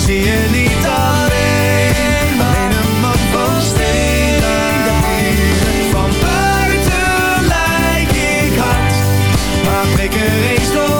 zie je niet alleen. Maar een man van steen. Van buiten lijk ik hard, maar prik er eens doorheen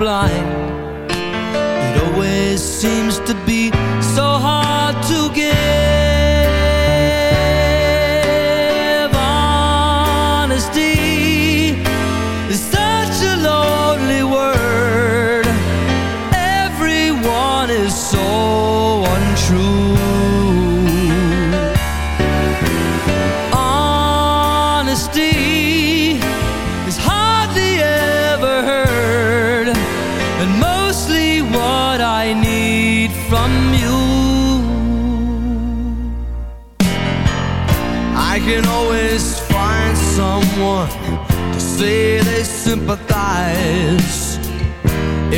blind. It always seems to be so hard to get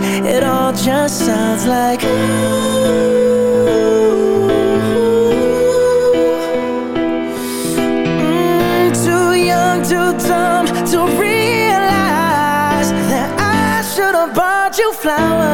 It all just sounds like Mm, too young, too dumb to realize that I should have bought you flowers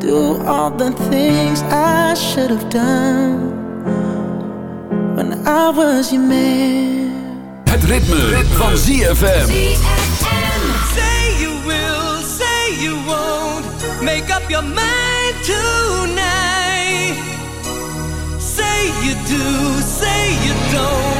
Do all the things I should have done when I was your man. Het ritme, van ZFM. Say you will, say you won't. Make up your mind tonight. Say you do, say you don't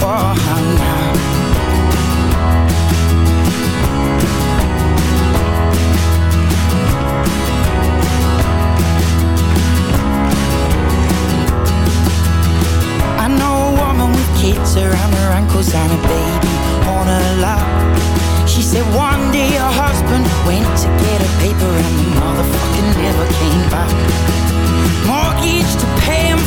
head. Oh, now. I know a woman with kids around her ankles and a baby on her lap. She said one day her husband went to get a paper and the motherfucker never came back. Mortgage to pay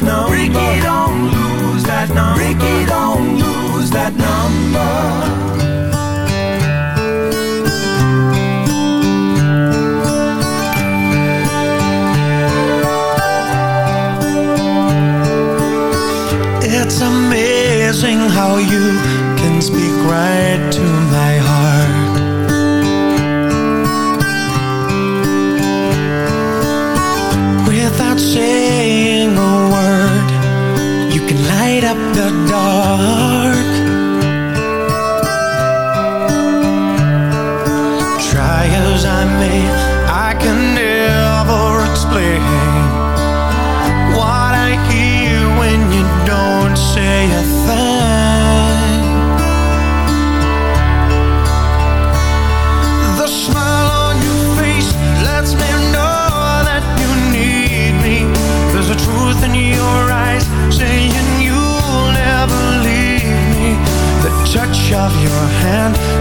that number. Rikki, don't lose that number. Rikki, don't lose that number. It's amazing how you can speak right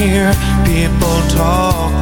hear people talk.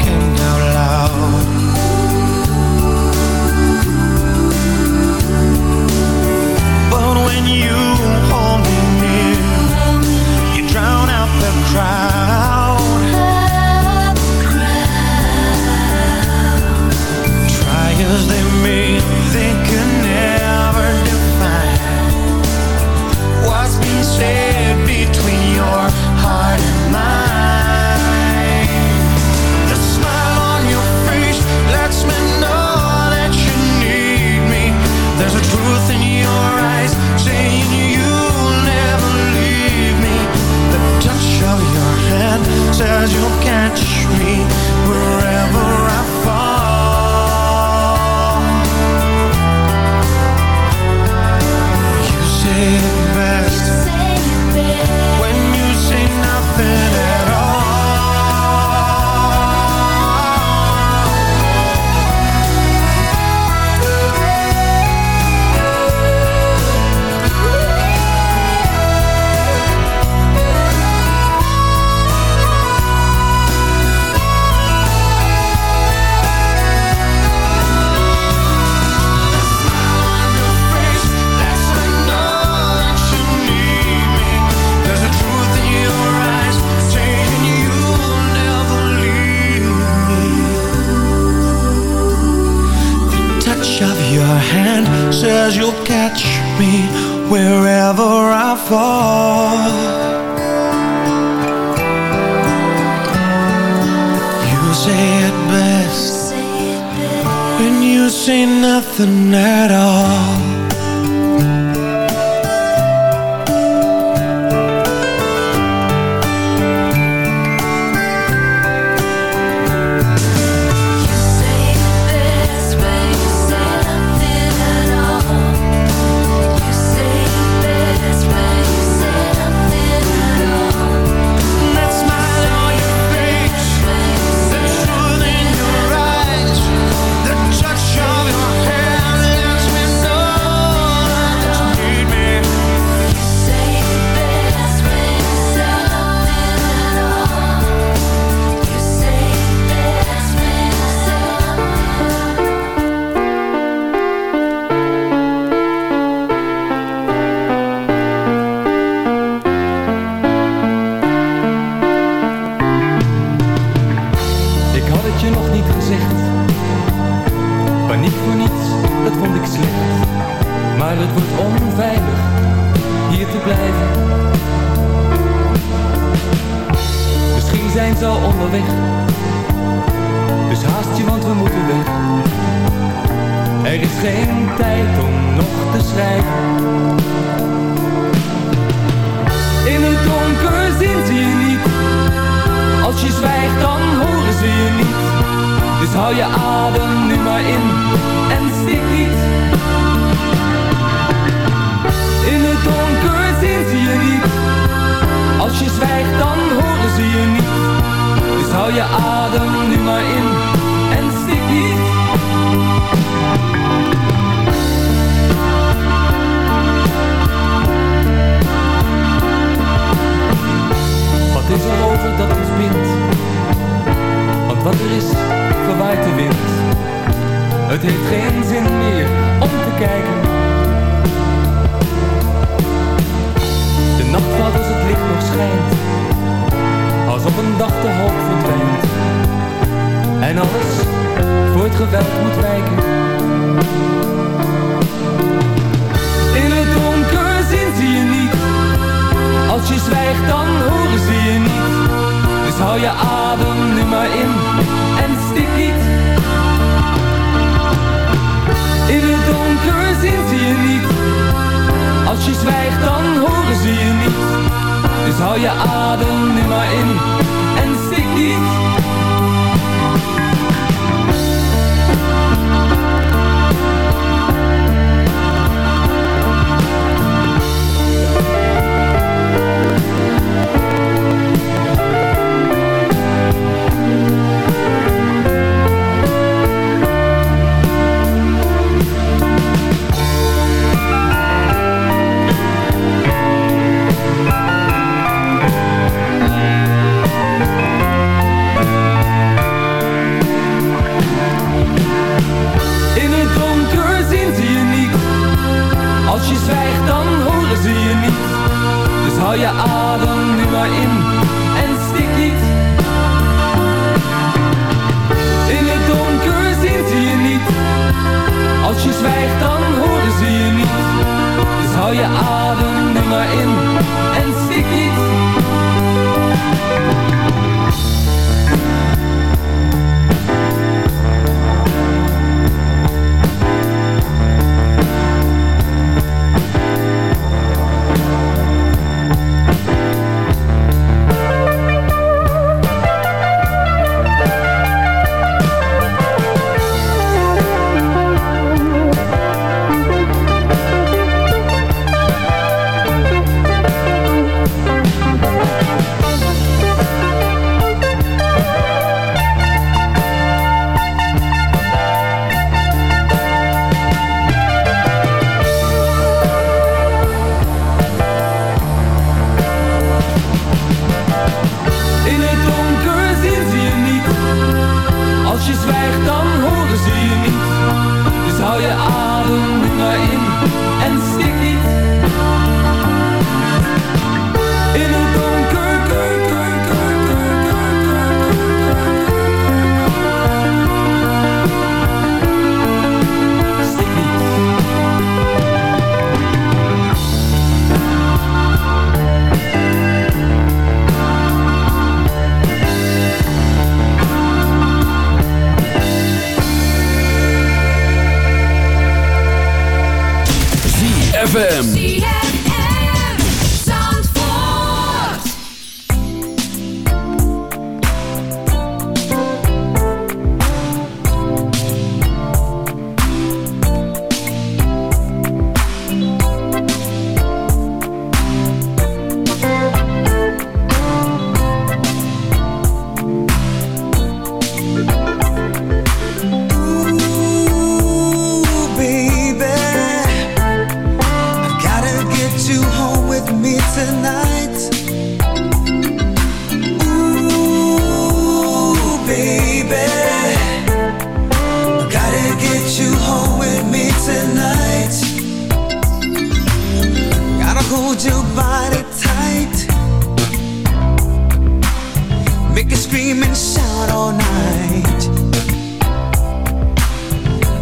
scream and shout all night.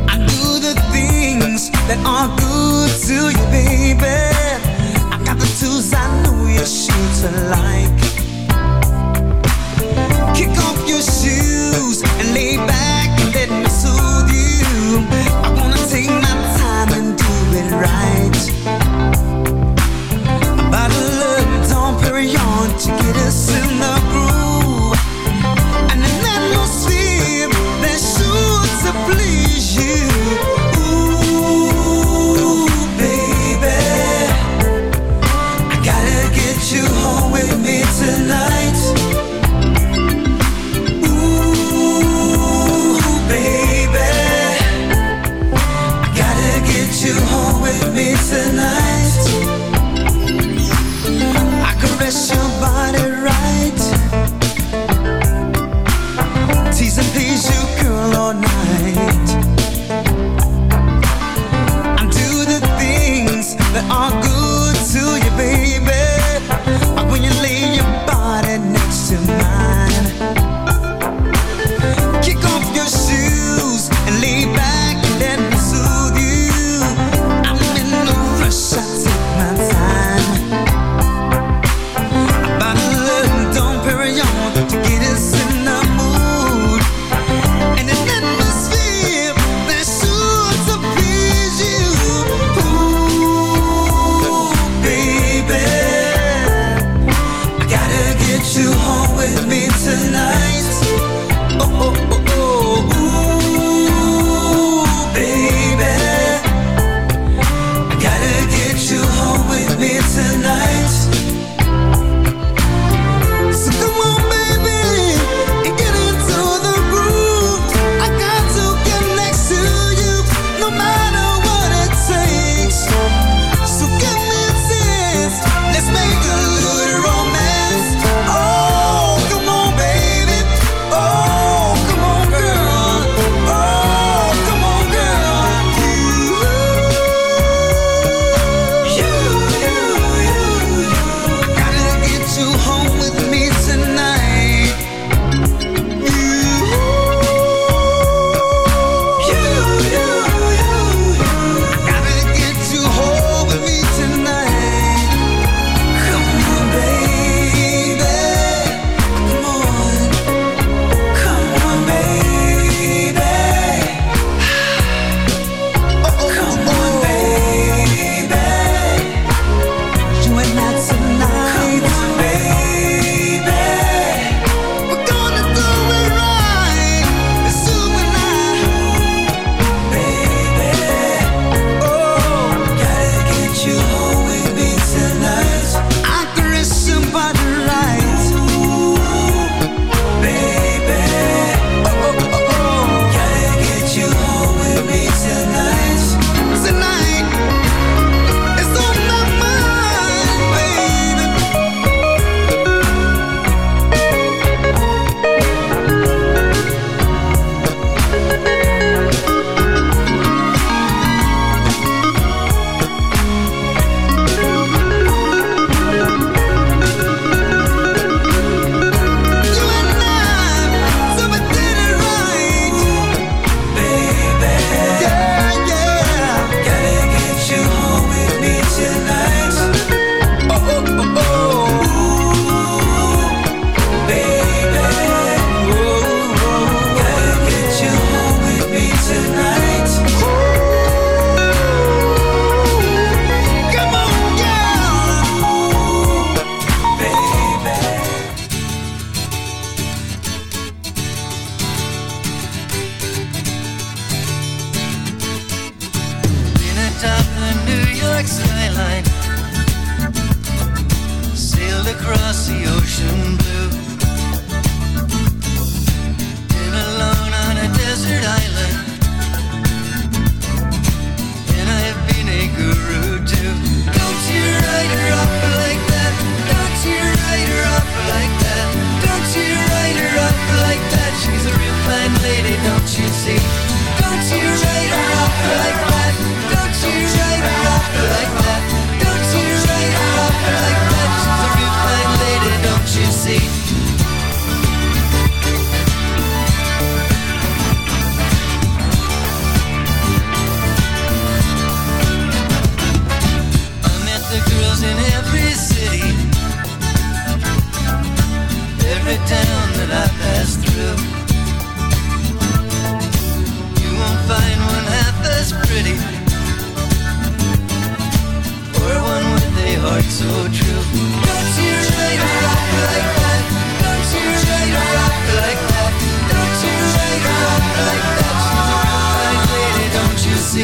I do the things that are good to you, baby. I got the tools I know your shoes to like. Kick off your shoes and lay back and let me soothe you. I wanna take my time and do it right. A bottle of Dom Perignon to get us through.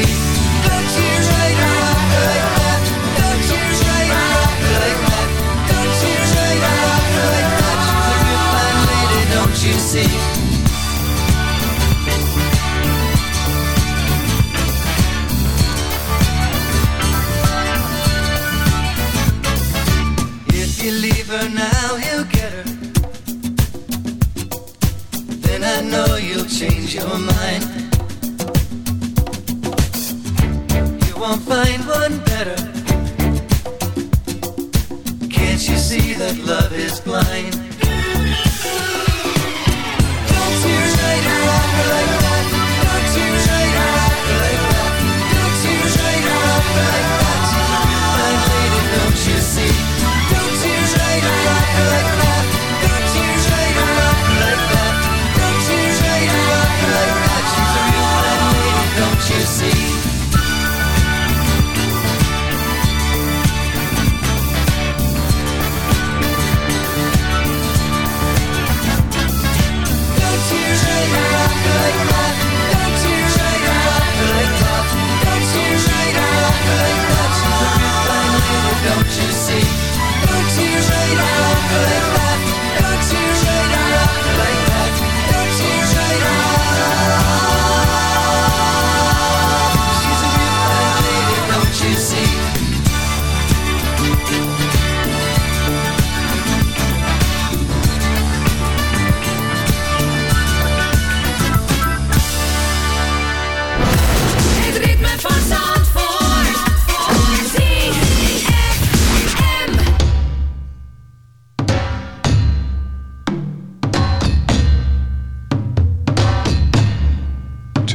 see.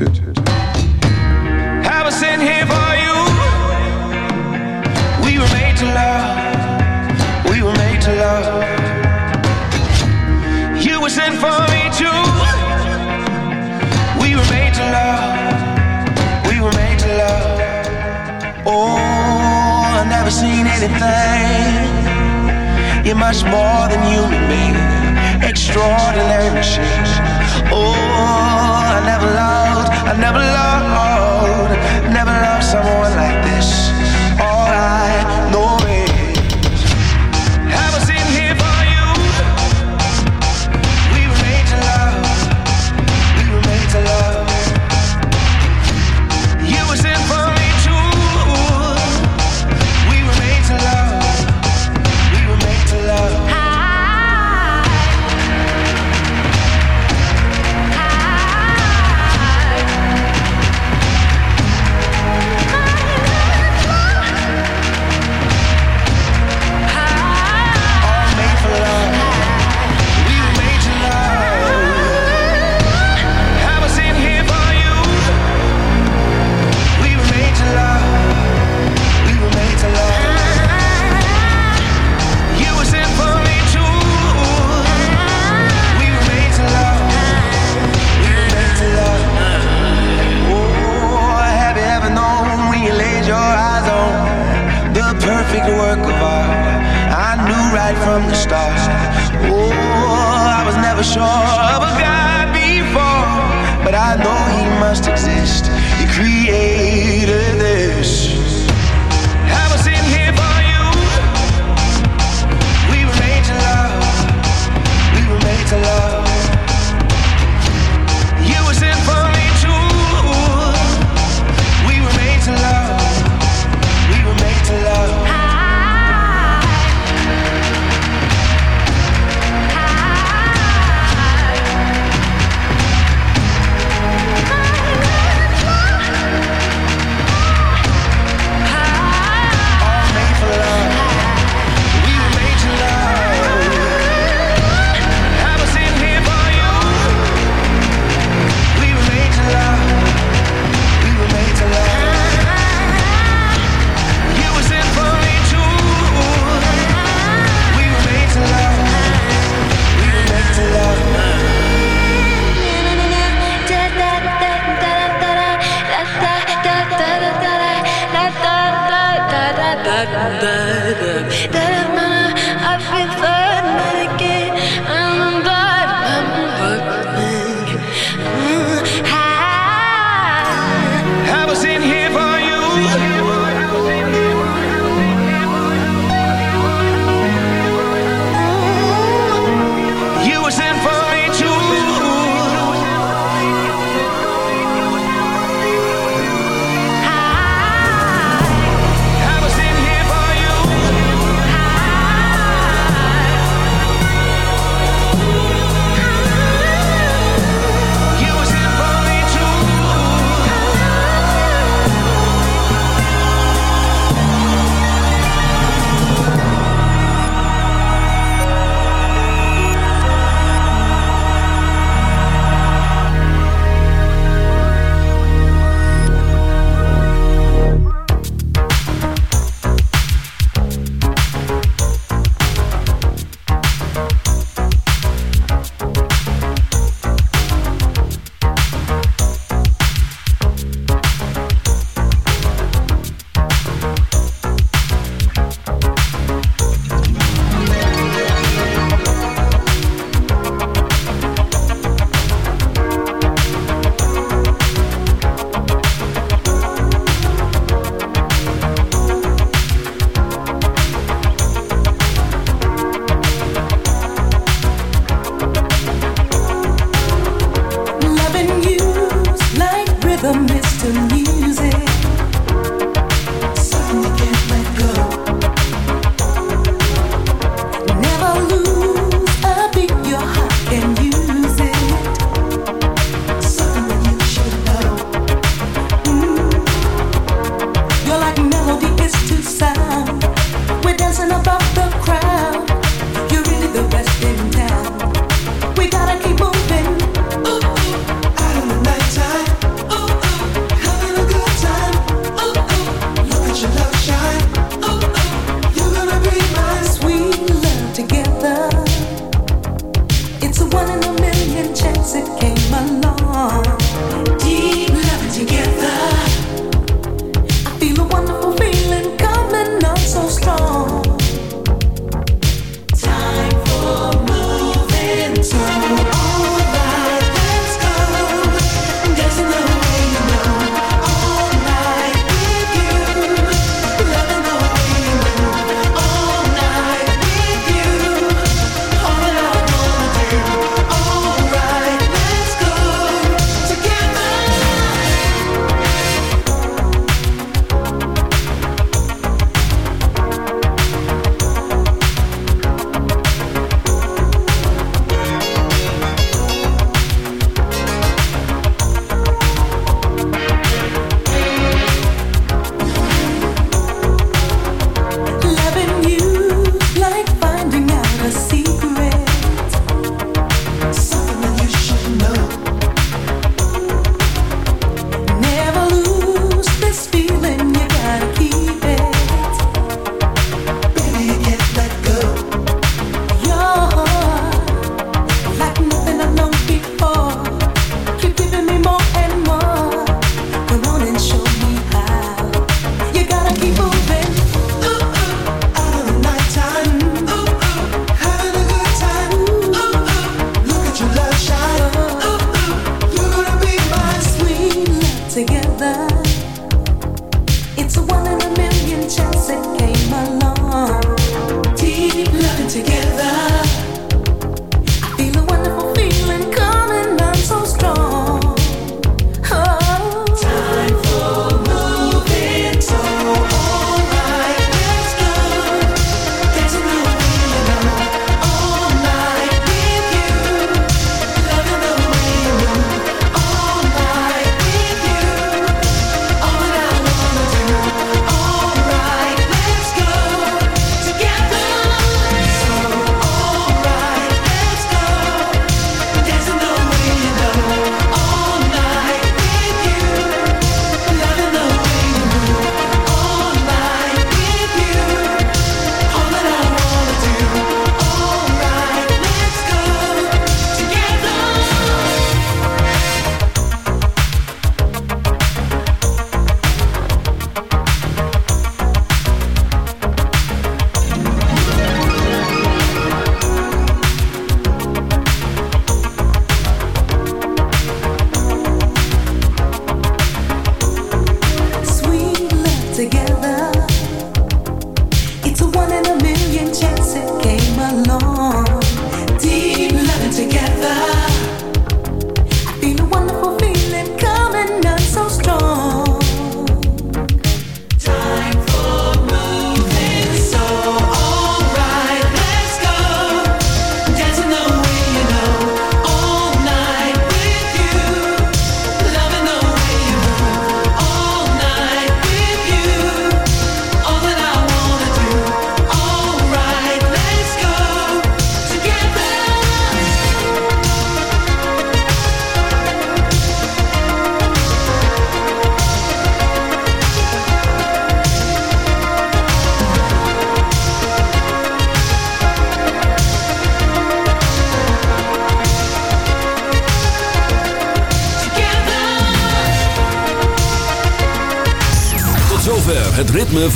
I was sent here for you. We were made to love. We were made to love. You were sent for me too. We were made to love. We were made to love. Oh, I've never seen anything. You're much more than human being. Extraordinary machine. Oh, I never loved. I never loved, never loved someone like this.